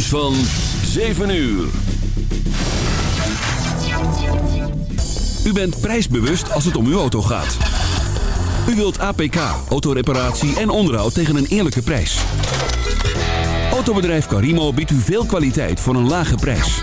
Van 7 uur. U bent prijsbewust als het om uw auto gaat. U wilt APK, autoreparatie en onderhoud tegen een eerlijke prijs. Autobedrijf Carimo biedt u veel kwaliteit voor een lage prijs.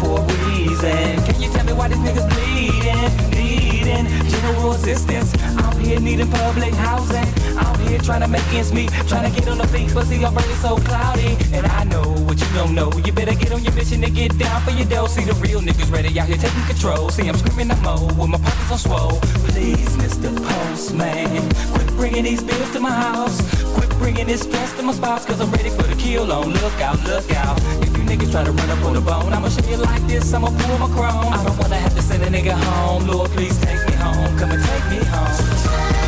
for a reason. Can you tell me why these niggas bleeding, needing general assistance? I'm here needing public housing. I'm here trying to make ends meet, trying to get on the feet, but see I'm really so cloudy. And I know what you don't know. You better get on your mission and get down for your dough. See the real niggas ready out here taking control. See I'm screaming I'm mo with my pockets on swole. Please, Mr. Postman, quit bringing these bills to my house. Quit bringing this stress to my spouse, cause I'm ready for the kill on. Look out, look out. If you niggas try to run up on the bone, I'ma show you like this, I'ma pull my chrome. I don't wanna have to send a nigga home. Lord, please take me home. Come and take me home.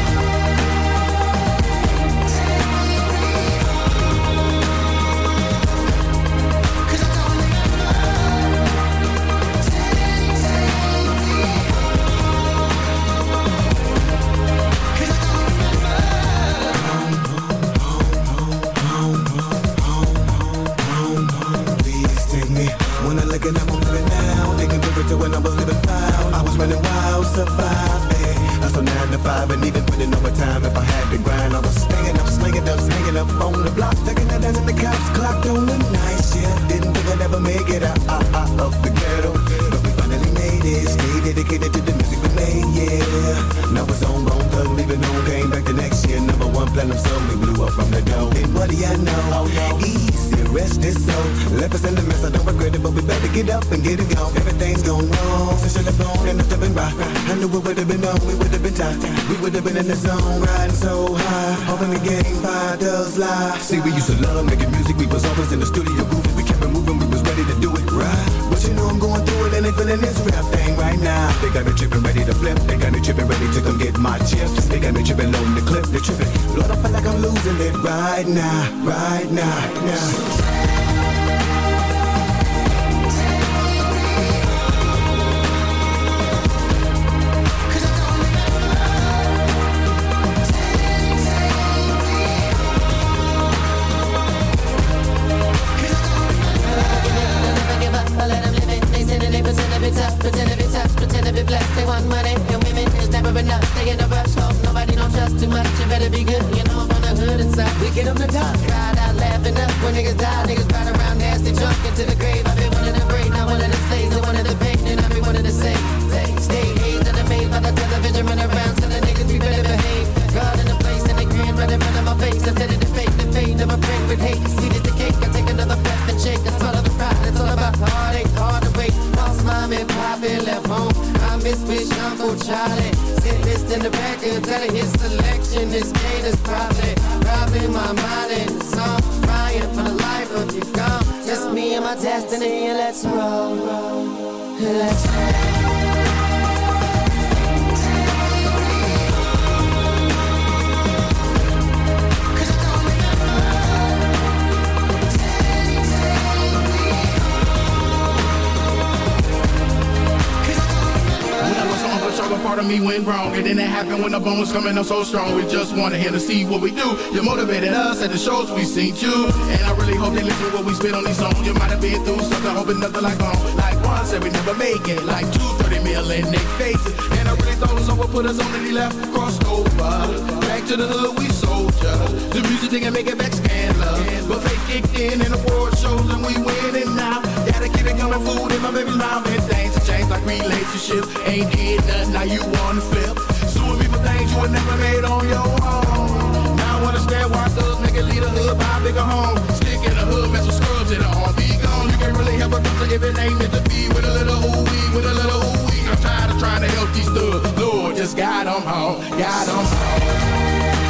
One platinum song. We blew up from the dough. And what do you know? Oh, no. Easy, rest is so. Left us in the mess, I don't regret it, but we better get up and get it gone. Everything's gone wrong. Since you're the phone and it's been right. I knew it would have been on, we would have been tight. We would have been in the zone, riding so high. Hoping the game five does lie. See, we used to love making music, we was always in the studio grooving. We kept it moving, we was ready to do it right. But you know I'm going through they feeling this rap thing right now. They got me tripping, ready to flip. They got me tripping, ready to come get my chips. They got me tripping, loading the clip. They tripping. Lord, I feel like I'm losing it right now, right now, now. They want money and women, it's never enough. They in a rush, hope nobody don't trust too much. You better be good, you know I'm from the hood inside. We get on the top, cried out laughing up when niggas die. Niggas ride around nasty, drunk into the grave. I've been one of the brave, not one of the slaves, and one of the pain, and I'll be one of the same. Stay, hazed and amazed by the television, run around telling niggas we better behave. God in the place and they grin right in front of my face. I said it to fake, the fade of a friend with hate. See the cake, I take another breath and shake. That's all of the pride, it's all about heartache, hard to wait. Lost mom and poppy left home. I miss Wish Uncle Charlie. Sit list in the back and tell it his selection is is probably, probably my mind in the song. Crying for the life of you gone. Just me and my destiny, and let's roll. Let's roll. Of me went wrong. And then it happened when the bones coming up so strong. We just wanna hear to see what we do. You motivated us at the shows we seen you. And I really hope they listen to what we spit on these songs. You might have been through something, hoping nothing like home. Like one said we never make it. Like two, thirty million 30 mil in their faces. And I really thought someone put us on and he left, crossed over. Back to the hood, we soldier. The music didn't make it back scandalous. But fate kicked in and award shows and we winning now. Keep it coming, food in my baby's mouth. And things have changed like relationships. Ain't did nothing, now you wanna flip. Suing me for things you would never made on your own. Now I understand why thugs make it lead a hood, buy a bigger home. Stick in the hood, mess with scrubs in the arm. Be gone, you can't really help a come if it ain't meant to be. With a little ooh wee, with a little ooh wee. I'm tired of trying to help these thugs. Lord, just guide them home, guide them home.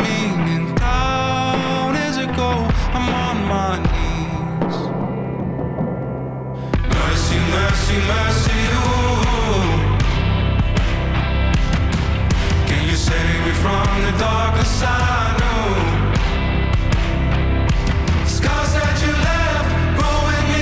mercy, mercy, ooh. Can you save me from the darkness I know? Scars that you left growing me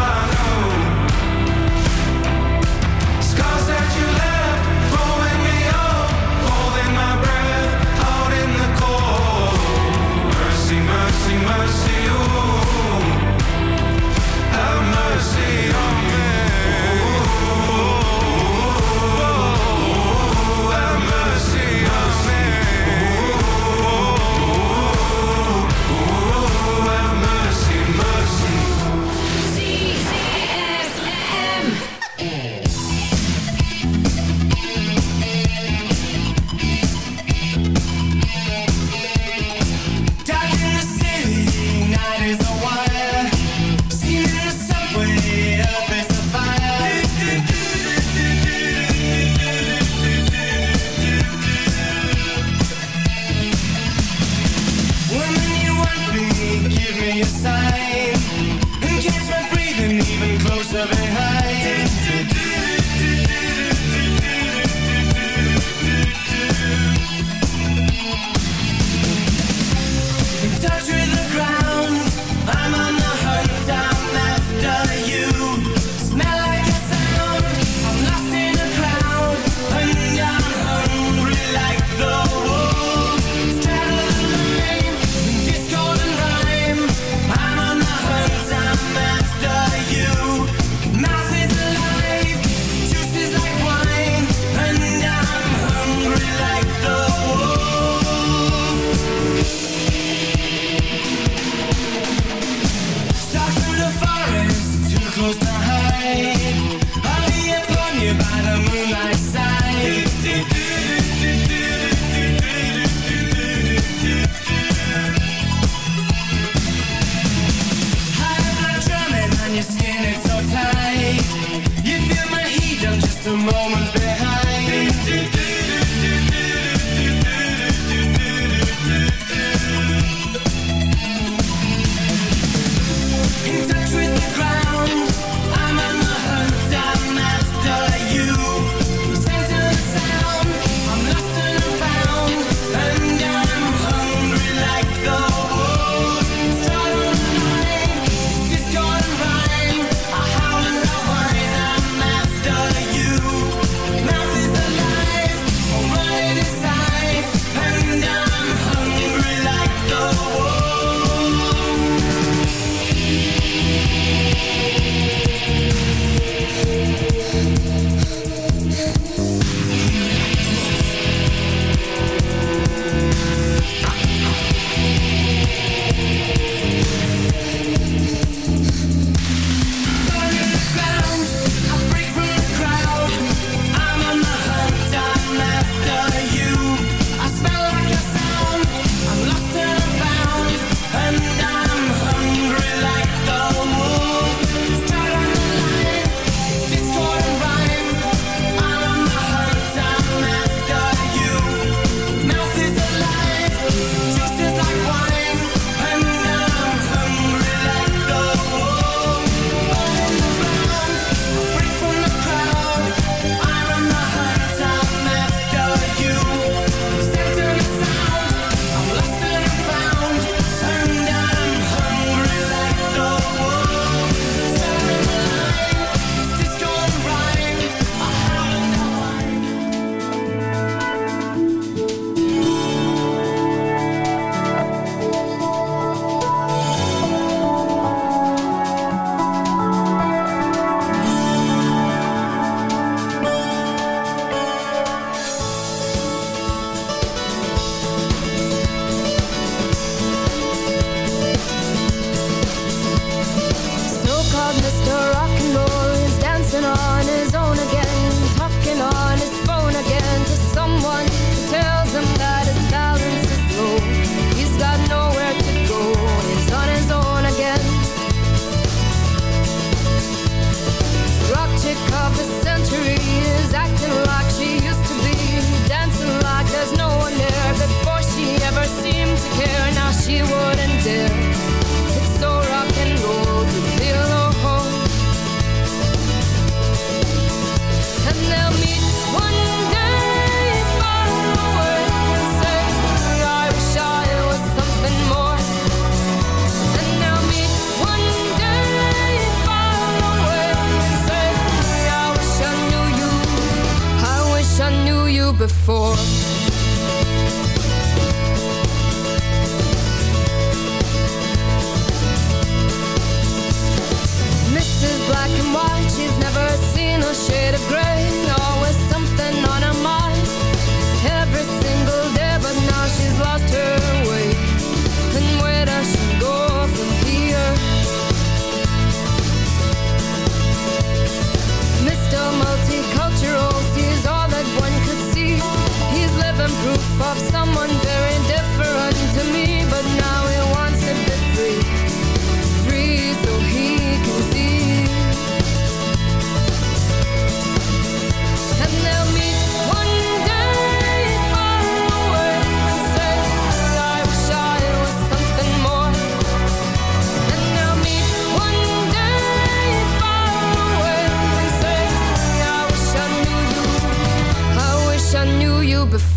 before.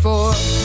You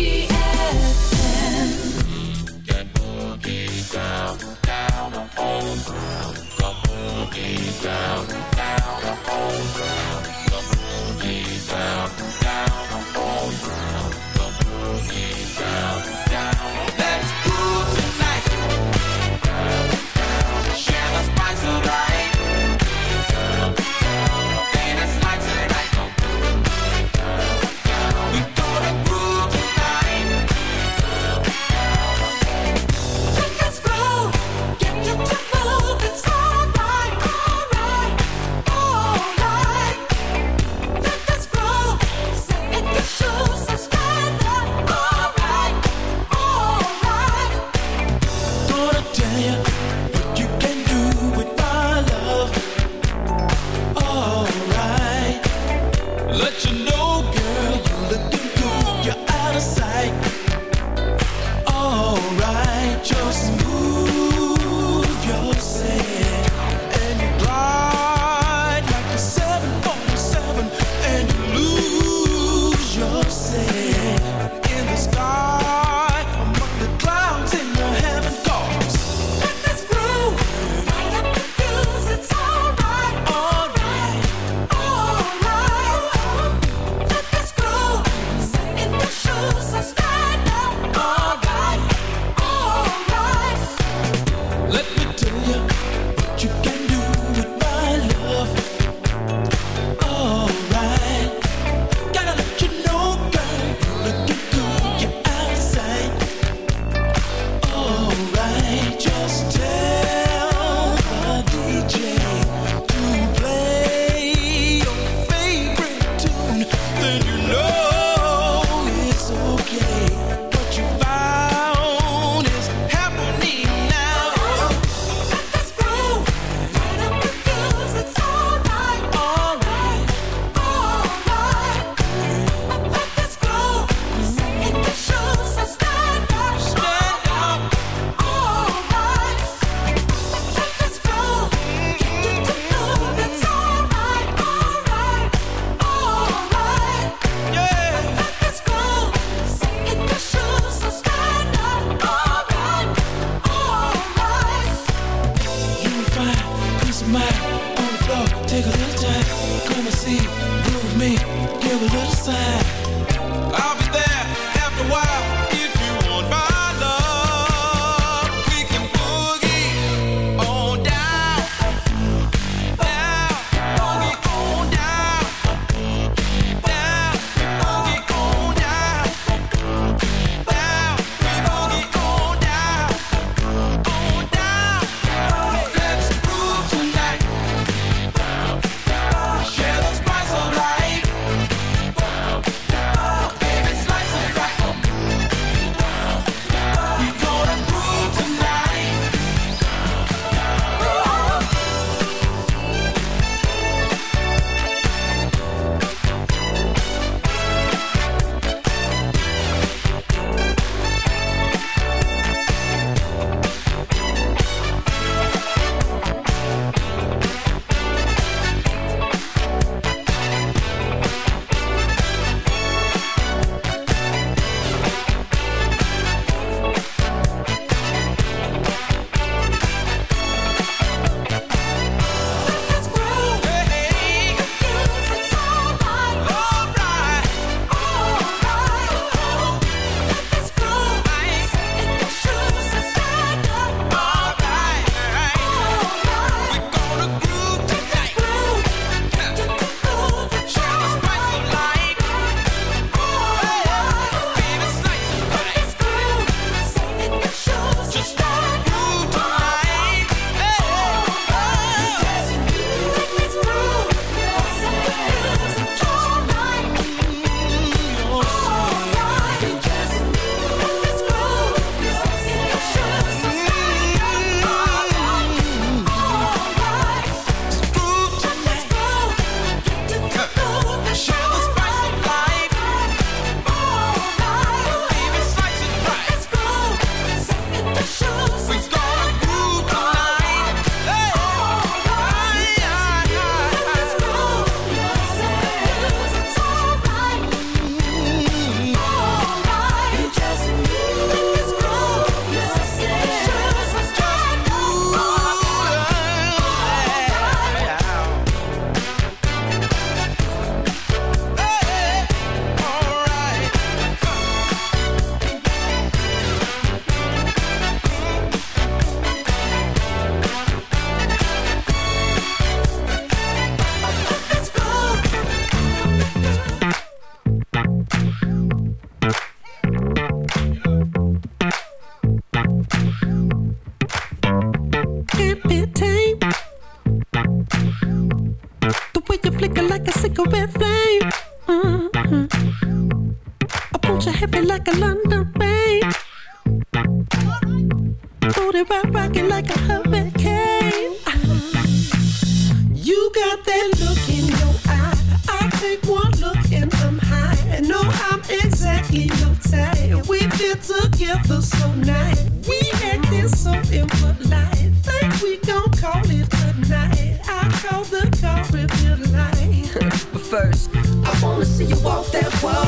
together so nice. We acting so impolite. Think we gon' call it a night. I call the but first, I wanna see you walk that walk.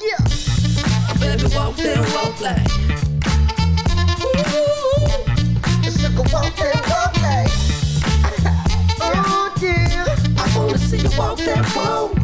Yeah. Baby, walk that walk like. Ooh. Walk that walk like. oh. I wanna see you walk that walk.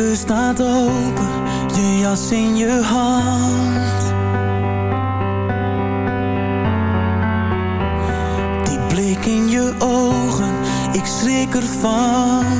Je staat open, je jas in je hand. Die blik in je ogen, ik schrik ervan.